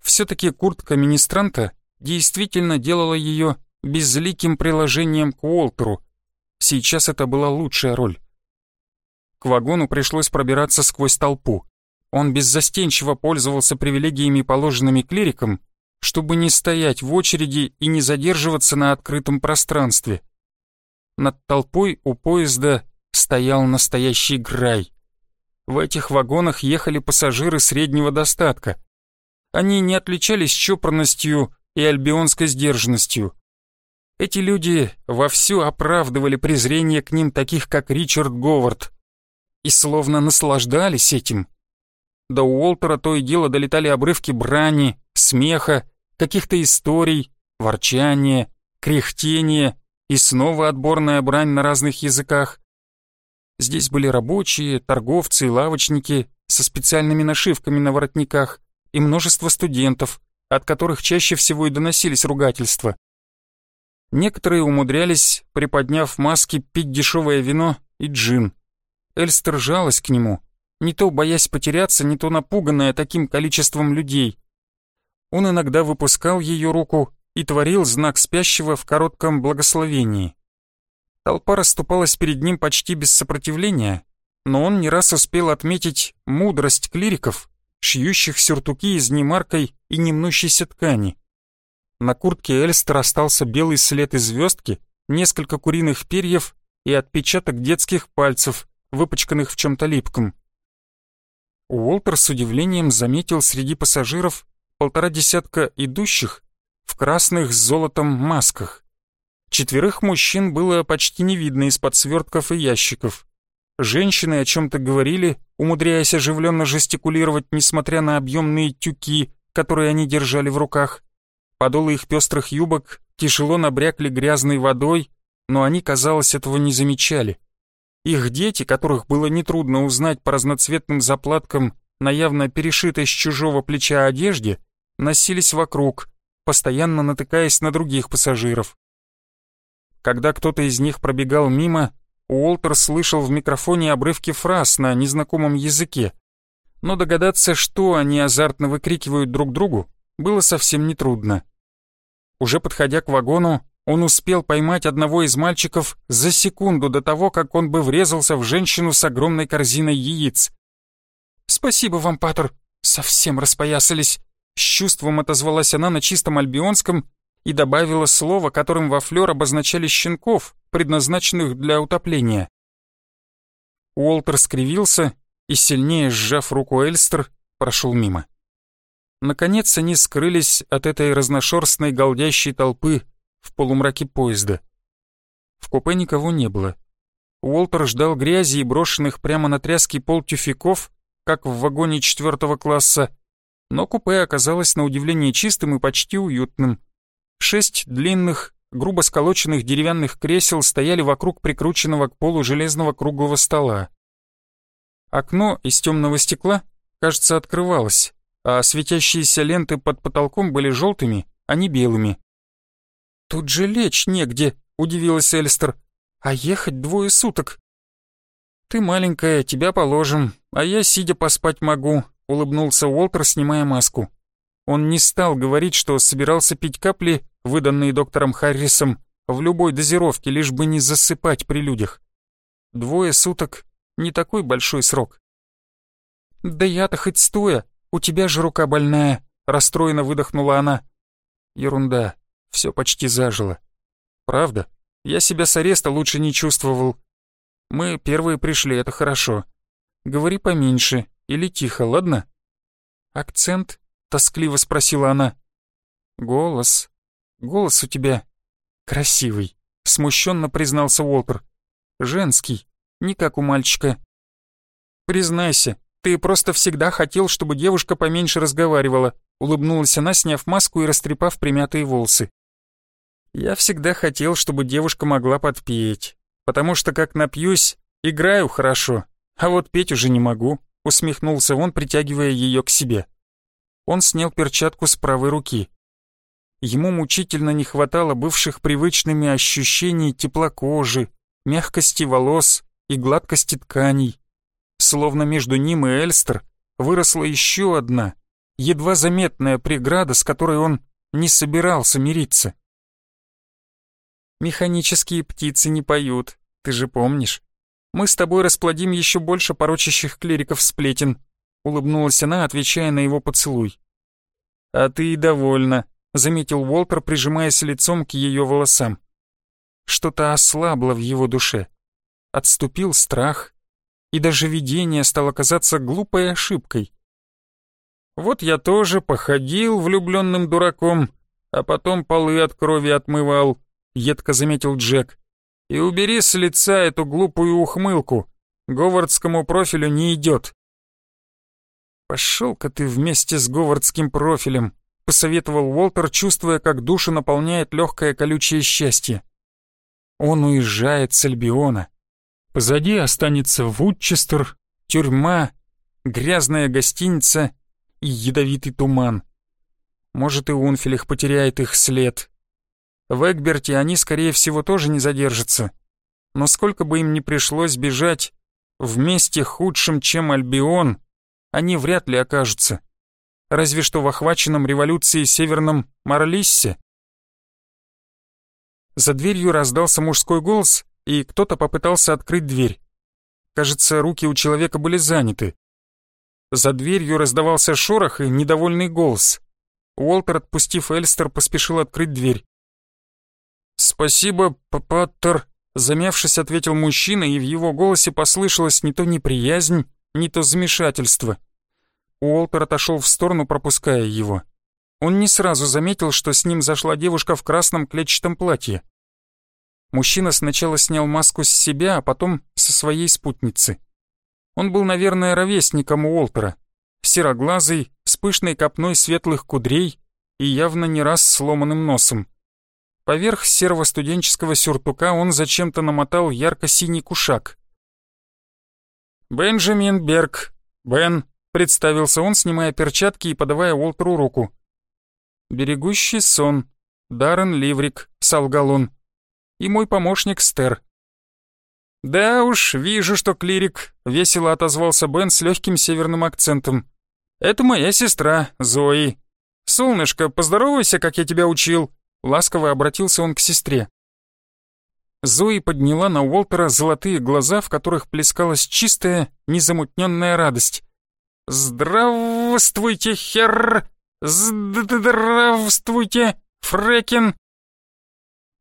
[SPEAKER 1] Все-таки куртка министранта действительно делала ее безликим приложением к Уолтеру. Сейчас это была лучшая роль. К вагону пришлось пробираться сквозь толпу. Он беззастенчиво пользовался привилегиями, положенными клирикам, чтобы не стоять в очереди и не задерживаться на открытом пространстве. Над толпой у поезда стоял настоящий грай. В этих вагонах ехали пассажиры среднего достатка. Они не отличались чопорностью и альбионской сдержанностью. Эти люди вовсю оправдывали презрение к ним таких, как Ричард Говард, и словно наслаждались этим. До Уолтера то и дело долетали обрывки брани, смеха, каких-то историй, ворчания, кряхтения и снова отборная брань на разных языках. Здесь были рабочие, торговцы и лавочники со специальными нашивками на воротниках и множество студентов, от которых чаще всего и доносились ругательства. Некоторые умудрялись, приподняв маски, пить дешевое вино и джин. Эльстер жалась к нему, не то боясь потеряться, не то напуганная таким количеством людей. Он иногда выпускал ее руку и творил знак спящего в коротком благословении. Толпа расступалась перед ним почти без сопротивления, но он не раз успел отметить мудрость клириков, шьющих сюртуки из немаркой и немнущейся ткани. На куртке Эльстер остался белый след из звездки, несколько куриных перьев и отпечаток детских пальцев, выпачканных в чем-то липком. Уолтер с удивлением заметил среди пассажиров полтора десятка идущих в красных с золотом масках. Четверых мужчин было почти не видно из-под свертков и ящиков. Женщины о чем-то говорили, умудряясь оживленно жестикулировать, несмотря на объемные тюки, которые они держали в руках. Подолы их пестрых юбок тяжело набрякли грязной водой, но они, казалось, этого не замечали. Их дети, которых было нетрудно узнать по разноцветным заплаткам на явно перешитой с чужого плеча одежде, носились вокруг, постоянно натыкаясь на других пассажиров. Когда кто-то из них пробегал мимо, Уолтер слышал в микрофоне обрывки фраз на незнакомом языке, но догадаться, что они азартно выкрикивают друг другу, было совсем нетрудно. Уже подходя к вагону, он успел поймать одного из мальчиков за секунду до того, как он бы врезался в женщину с огромной корзиной яиц. «Спасибо вам, Паттер, совсем распоясались», с чувством отозвалась она на чистом альбионском и добавила слово, которым во флёр обозначали щенков, предназначенных для утопления. Уолтер скривился и, сильнее сжав руку Эльстер, прошел мимо. Наконец они скрылись от этой разношерстной голдящей толпы в полумраке поезда. В купе никого не было. Уолтер ждал грязи и брошенных прямо на тряский пол тюфяков, как в вагоне четвертого класса, но купе оказалось на удивление чистым и почти уютным. Шесть длинных, грубо сколоченных деревянных кресел стояли вокруг прикрученного к полу железного круглого стола. Окно из темного стекла, кажется, открывалось, а светящиеся ленты под потолком были желтыми, а не белыми. «Тут же лечь негде», — удивилась Эльстер, — «а ехать двое суток». «Ты маленькая, тебя положим, а я сидя поспать могу», — улыбнулся Уолтер, снимая маску. Он не стал говорить, что собирался пить капли, выданные доктором Харрисом, в любой дозировке, лишь бы не засыпать при людях. Двое суток — не такой большой срок. «Да я-то хоть стоя, у тебя же рука больная», — расстроенно выдохнула она. «Ерунда, все почти зажило. Правда, я себя с ареста лучше не чувствовал. Мы первые пришли, это хорошо. Говори поменьше или тихо, ладно?» «Акцент?» — тоскливо спросила она. «Голос. Голос у тебя красивый», — смущенно признался Уолтер. «Женский, не как у мальчика». «Признайся, ты просто всегда хотел, чтобы девушка поменьше разговаривала», — улыбнулась она, сняв маску и растрепав примятые волосы. «Я всегда хотел, чтобы девушка могла подпеть, потому что как напьюсь, играю хорошо, а вот петь уже не могу», — усмехнулся он, притягивая ее к себе. Он снял перчатку с правой руки. Ему мучительно не хватало бывших привычными ощущений тепла кожи, мягкости волос и гладкости тканей. Словно между ним и Эльстер выросла еще одна, едва заметная преграда, с которой он не собирался мириться. «Механические птицы не поют, ты же помнишь. Мы с тобой расплодим еще больше порочащих клириков сплетен», улыбнулась она, отвечая на его поцелуй. «А ты и довольна», — заметил Уолтер, прижимаясь лицом к ее волосам. Что-то ослабло в его душе. Отступил страх, и даже видение стало казаться глупой ошибкой. «Вот я тоже походил влюбленным дураком, а потом полы от крови отмывал», — едко заметил Джек. «И убери с лица эту глупую ухмылку. Говардскому профилю не идет». «Пошел-ка ты вместе с говардским профилем», — посоветовал Уолтер, чувствуя, как душу наполняет легкое колючее счастье. Он уезжает с Альбиона. Позади останется Вудчестер, тюрьма, грязная гостиница и ядовитый туман. Может, и Унфилих потеряет их след. В Эгберте они, скорее всего, тоже не задержатся. Но сколько бы им ни пришлось бежать, вместе худшим, чем Альбион, они вряд ли окажутся. Разве что в охваченном революцией северном Марлиссе. За дверью раздался мужской голос, и кто-то попытался открыть дверь. Кажется, руки у человека были заняты. За дверью раздавался шорох и недовольный голос. Уолтер, отпустив Эльстер, поспешил открыть дверь. «Спасибо, Паттер», — замявшись, ответил мужчина, и в его голосе послышалась не то неприязнь, не то замешательство. Уолтер отошел в сторону, пропуская его. Он не сразу заметил, что с ним зашла девушка в красном клетчатом платье. Мужчина сначала снял маску с себя, а потом со своей спутницы. Он был, наверное, ровесником Уолтера. Сероглазый, с пышной копной светлых кудрей и явно не раз сломанным носом. Поверх серого студенческого сюртука он зачем-то намотал ярко-синий кушак. «Бенджамин Берг. Бен», — представился он, снимая перчатки и подавая Уолтеру руку. «Берегущий сон. Даррен Ливрик», — солгал он. «И мой помощник Стер». «Да уж, вижу, что клирик», — весело отозвался Бен с легким северным акцентом. «Это моя сестра, Зои. Солнышко, поздоровайся, как я тебя учил», Ласково обратился он к сестре. Зои подняла на Уолтера золотые глаза, в которых плескалась чистая, незамутненная радость. «Здравствуйте, хер! Здравствуйте, Фрекин!»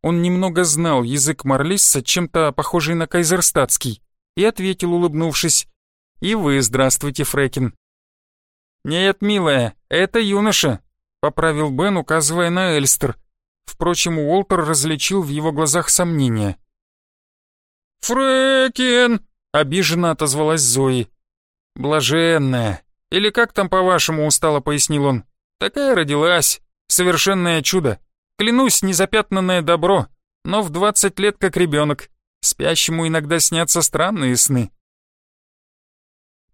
[SPEAKER 1] Он немного знал язык Марлисса, чем-то похожий на кайзерстатский, и ответил, улыбнувшись. «И вы здравствуйте, Фрекин». «Нет, милая, это юноша», — поправил Бен, указывая на Эльстер. Впрочем, Уолтер различил в его глазах сомнения. «Фрэкин!» — обиженно отозвалась Зои. «Блаженная. Или как там по-вашему устало пояснил он. Такая родилась. Совершенное чудо. Клянусь, незапятнанное добро, но в двадцать лет как ребенок. Спящему иногда снятся странные сны».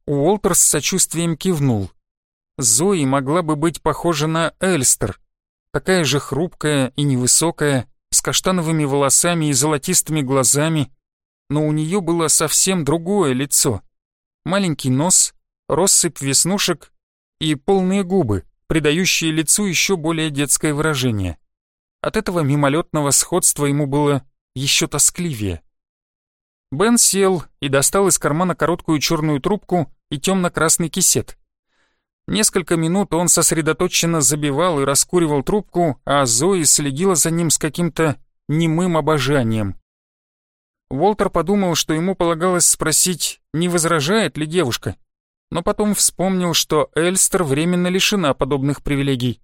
[SPEAKER 1] Уолтер с сочувствием кивнул. Зои могла бы быть похожа на Эльстер, такая же хрупкая и невысокая, с каштановыми волосами и золотистыми глазами, но у нее было совсем другое лицо. Маленький нос, россыпь веснушек и полные губы, придающие лицу еще более детское выражение. От этого мимолетного сходства ему было еще тоскливее. Бен сел и достал из кармана короткую черную трубку и темно-красный кисет. Несколько минут он сосредоточенно забивал и раскуривал трубку, а Зои следила за ним с каким-то немым обожанием. Уолтер подумал, что ему полагалось спросить, не возражает ли девушка, но потом вспомнил, что Эльстер временно лишена подобных привилегий.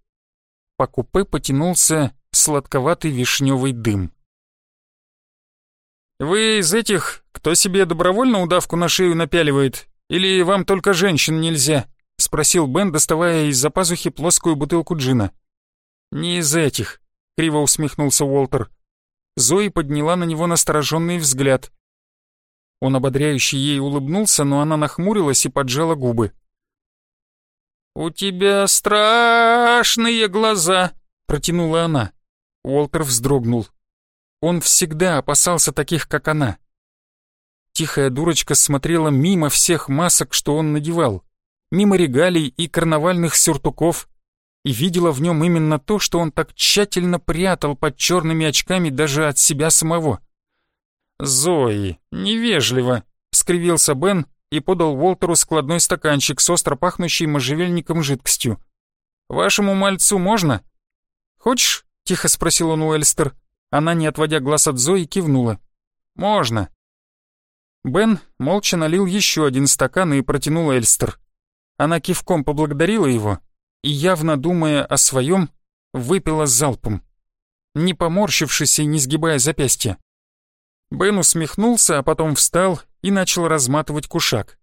[SPEAKER 1] По купе потянулся сладковатый вишневый дым. «Вы из этих, кто себе добровольно удавку на шею напяливает, или вам только женщин нельзя?» — спросил Бен, доставая из-за пазухи плоскую бутылку джина. «Не из этих», — криво усмехнулся Уолтер. Зои подняла на него настороженный взгляд. Он ободряюще ей улыбнулся, но она нахмурилась и поджала губы. «У тебя страшные глаза», — протянула она. Уолтер вздрогнул. Он всегда опасался таких, как она. Тихая дурочка смотрела мимо всех масок, что он надевал мимо регалий и карнавальных сюртуков, и видела в нем именно то, что он так тщательно прятал под черными очками даже от себя самого. «Зои, невежливо», — скривился Бен и подал Уолтеру складной стаканчик с остро пахнущей можжевельником жидкостью. «Вашему мальцу можно?» «Хочешь?» — тихо спросил он у Эльстер. Она, не отводя глаз от Зои, кивнула. «Можно». Бен молча налил еще один стакан и протянул Эльстер. Она кивком поблагодарила его и, явно думая о своем, выпила залпом, не поморщившись и не сгибая запястья. Бен усмехнулся, а потом встал и начал разматывать кушак.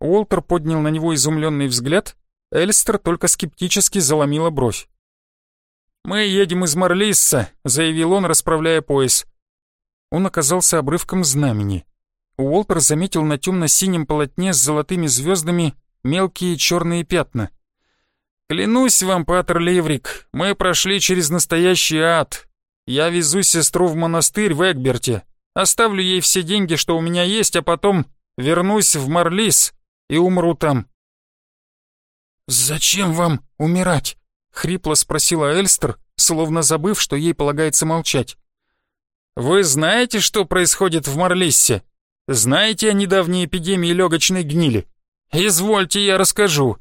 [SPEAKER 1] Уолтер поднял на него изумленный взгляд, Эльстер только скептически заломила бровь. «Мы едем из Марлисса», — заявил он, расправляя пояс. Он оказался обрывком знамени. Уолтер заметил на темно-синем полотне с золотыми звездами мелкие черные пятна. «Клянусь вам, Патер Ливрик, мы прошли через настоящий ад. Я везу сестру в монастырь в Эгберте, оставлю ей все деньги, что у меня есть, а потом вернусь в Марлис и умру там». «Зачем вам умирать?» — хрипло спросила Эльстер, словно забыв, что ей полагается молчать. «Вы знаете, что происходит в Марлиссе?» Знаете о недавней эпидемии легочной гнили? Извольте, я расскажу.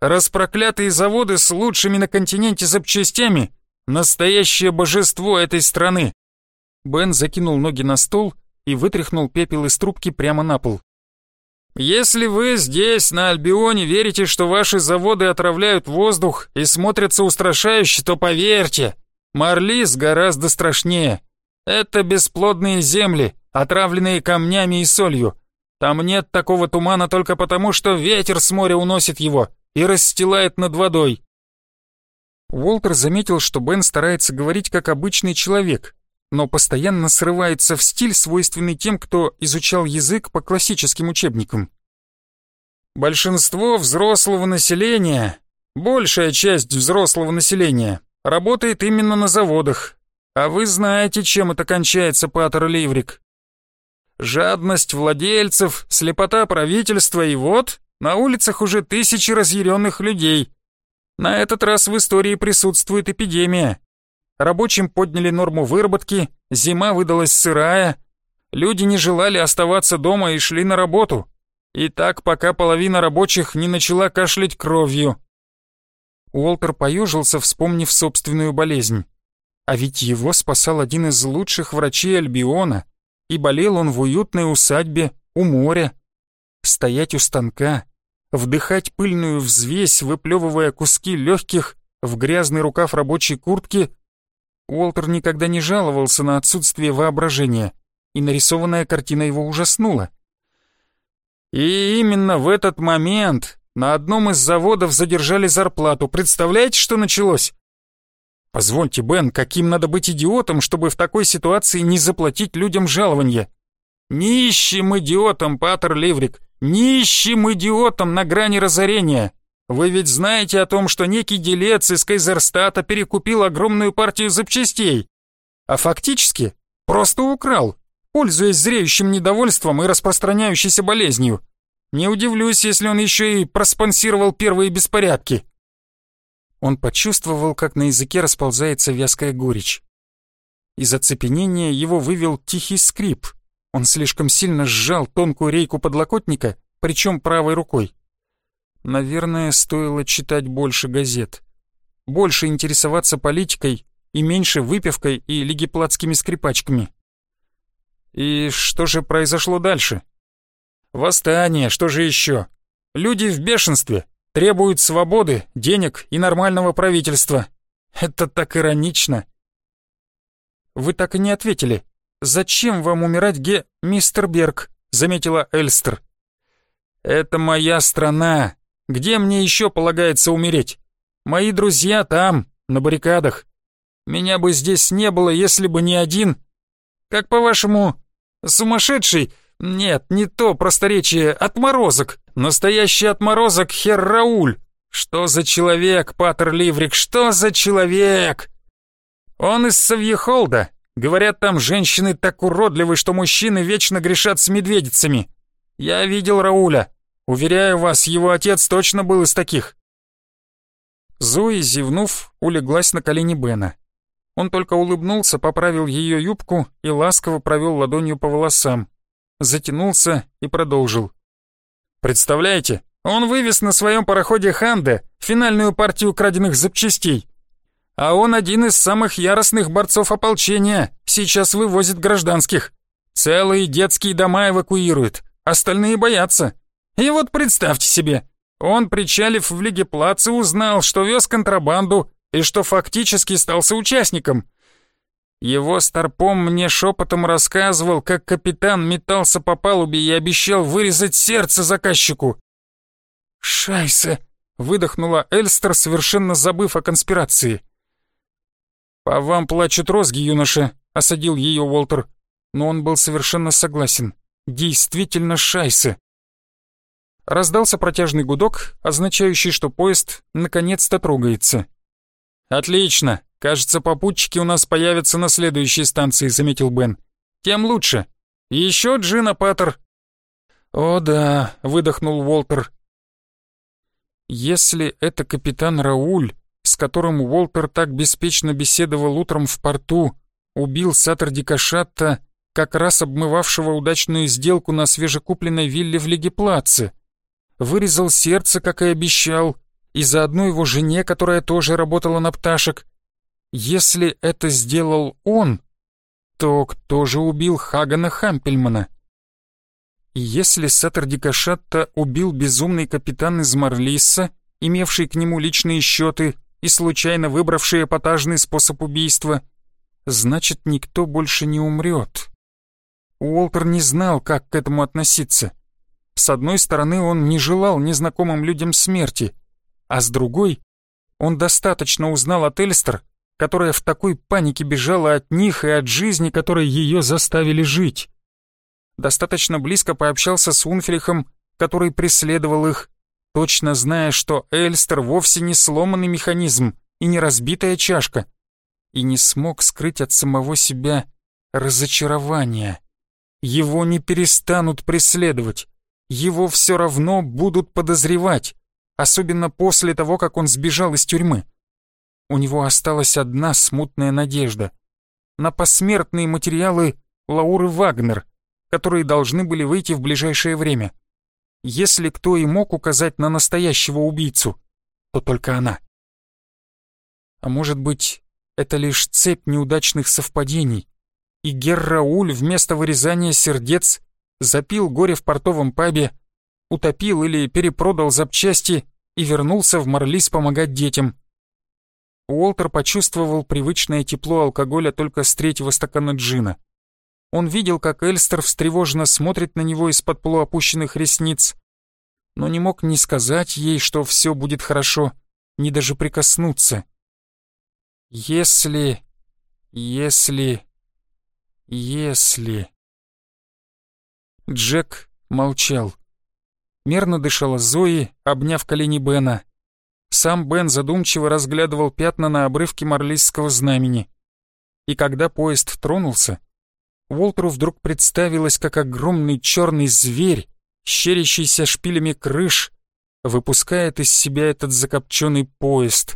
[SPEAKER 1] Распроклятые заводы с лучшими на континенте запчастями — настоящее божество этой страны. Бен закинул ноги на стол и вытряхнул пепел из трубки прямо на пол. Если вы здесь, на Альбионе, верите, что ваши заводы отравляют воздух и смотрятся устрашающе, то поверьте, Марлис гораздо страшнее. Это бесплодные земли, отравленные камнями и солью. Там нет такого тумана только потому, что ветер с моря уносит его и расстилает над водой. Уолтер заметил, что Бен старается говорить как обычный человек, но постоянно срывается в стиль, свойственный тем, кто изучал язык по классическим учебникам. Большинство взрослого населения, большая часть взрослого населения, работает именно на заводах. А вы знаете, чем это кончается, Паттер Ливрик. Жадность владельцев, слепота правительства и вот на улицах уже тысячи разъяренных людей. На этот раз в истории присутствует эпидемия. Рабочим подняли норму выработки, зима выдалась сырая, люди не желали оставаться дома и шли на работу. И так, пока половина рабочих не начала кашлять кровью. Уолтер поюжился, вспомнив собственную болезнь. А ведь его спасал один из лучших врачей Альбиона, и болел он в уютной усадьбе у моря. Стоять у станка, вдыхать пыльную взвесь, выплевывая куски легких в грязный рукав рабочей куртки. Уолтер никогда не жаловался на отсутствие воображения, и нарисованная картина его ужаснула. И именно в этот момент на одном из заводов задержали зарплату. Представляете, что началось? Позвольте, Бен, каким надо быть идиотом, чтобы в такой ситуации не заплатить людям жалование? Нищим идиотом, Паттер Ливрик, нищим идиотом на грани разорения. Вы ведь знаете о том, что некий делец из Кайзерстата перекупил огромную партию запчастей, а фактически просто украл, пользуясь зреющим недовольством и распространяющейся болезнью. Не удивлюсь, если он еще и проспонсировал первые беспорядки. Он почувствовал, как на языке расползается вязкая горечь. Из оцепенения его вывел тихий скрип. Он слишком сильно сжал тонкую рейку подлокотника, причем правой рукой. Наверное, стоило читать больше газет. Больше интересоваться политикой и меньше выпивкой и лигеплатскими скрипачками. И что же произошло дальше? Восстание, что же еще? Люди в бешенстве, требуют свободы, денег и нормального правительства. Это так иронично. Вы так и не ответили. Зачем вам умирать, Ге... мистер Берг? Заметила Эльстер. Это моя страна. Где мне еще полагается умереть? Мои друзья там, на баррикадах. Меня бы здесь не было, если бы не один. Как по-вашему, Сумасшедший? Нет, не то просторечие, отморозок. Настоящий отморозок хер Рауль. Что за человек, Паттер Ливрик, что за человек? Он из Савьехолда. Говорят, там женщины так уродливы, что мужчины вечно грешат с медведицами. Я видел Рауля. Уверяю вас, его отец точно был из таких. Зои, зевнув, улеглась на колени Бена. Он только улыбнулся, поправил ее юбку и ласково провел ладонью по волосам. Затянулся и продолжил. «Представляете, он вывез на своем пароходе «Ханде» финальную партию краденных запчастей. А он один из самых яростных борцов ополчения, сейчас вывозит гражданских. Целые детские дома эвакуирует, остальные боятся. И вот представьте себе, он, причалив в Лиге Плаца, узнал, что вез контрабанду, и что фактически стал соучастником. Его старпом мне шепотом рассказывал, как капитан метался по палубе и обещал вырезать сердце заказчику. «Шайсе!» — выдохнула Эльстер, совершенно забыв о конспирации. «По вам плачут розги, юноша», — осадил ее Уолтер. Но он был совершенно согласен. «Действительно шайсе!» Раздался протяжный гудок, означающий, что поезд наконец-то трогается. «Отлично. Кажется, попутчики у нас появятся на следующей станции», — заметил Бен. «Тем лучше. Еще Джина Паттер». «О да», — выдохнул Уолтер. «Если это капитан Рауль, с которым Уолтер так беспечно беседовал утром в порту, убил Саттерди Кашатта, как раз обмывавшего удачную сделку на свежекупленной вилле в Легеплаце, вырезал сердце, как и обещал, и заодно его жене, которая тоже работала на пташек. Если это сделал он, то кто же убил Хагана Хампельмана? Если Саттерди Кашатта убил безумный капитан из Марлисса, имевший к нему личные счеты и случайно выбравший эпатажный способ убийства, значит, никто больше не умрет. Уолтер не знал, как к этому относиться. С одной стороны, он не желал незнакомым людям смерти, а с другой, он достаточно узнал от Эльстер, которая в такой панике бежала от них и от жизни, которой ее заставили жить. Достаточно близко пообщался с Унфелихом, который преследовал их, точно зная, что Эльстер вовсе не сломанный механизм и не разбитая чашка, и не смог скрыть от самого себя разочарование. Его не перестанут преследовать, его все равно будут подозревать, особенно после того, как он сбежал из тюрьмы. У него осталась одна смутная надежда на посмертные материалы Лауры Вагнер, которые должны были выйти в ближайшее время. Если кто и мог указать на настоящего убийцу, то только она. А может быть, это лишь цепь неудачных совпадений, и Геррауль вместо вырезания сердец запил горе в портовом пабе, утопил или перепродал запчасти и вернулся в Марлис помогать детям. Уолтер почувствовал привычное тепло алкоголя только с третьего стакана джина. Он видел, как Эльстер встревоженно смотрит на него из-под полуопущенных ресниц, но не мог ни сказать ей, что все будет хорошо, ни даже прикоснуться. Если... если... если... Джек молчал. Мерно дышала Зои, обняв колени Бена. Сам Бен задумчиво разглядывал пятна на обрывке марлийского знамени. И когда поезд тронулся, Уолтеру вдруг представилось, как огромный черный зверь, щерящийся шпилями крыш, выпускает из себя этот закопченный поезд,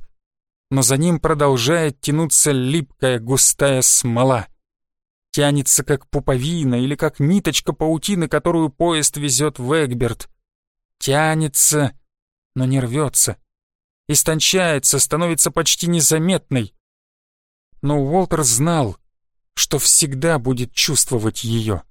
[SPEAKER 1] но за ним продолжает тянуться липкая густая смола. Тянется как пуповина или как ниточка паутины, которую поезд везет в Эгберт тянется, но не рвется, истончается, становится почти незаметной. Но Уолтер знал, что всегда будет чувствовать ее.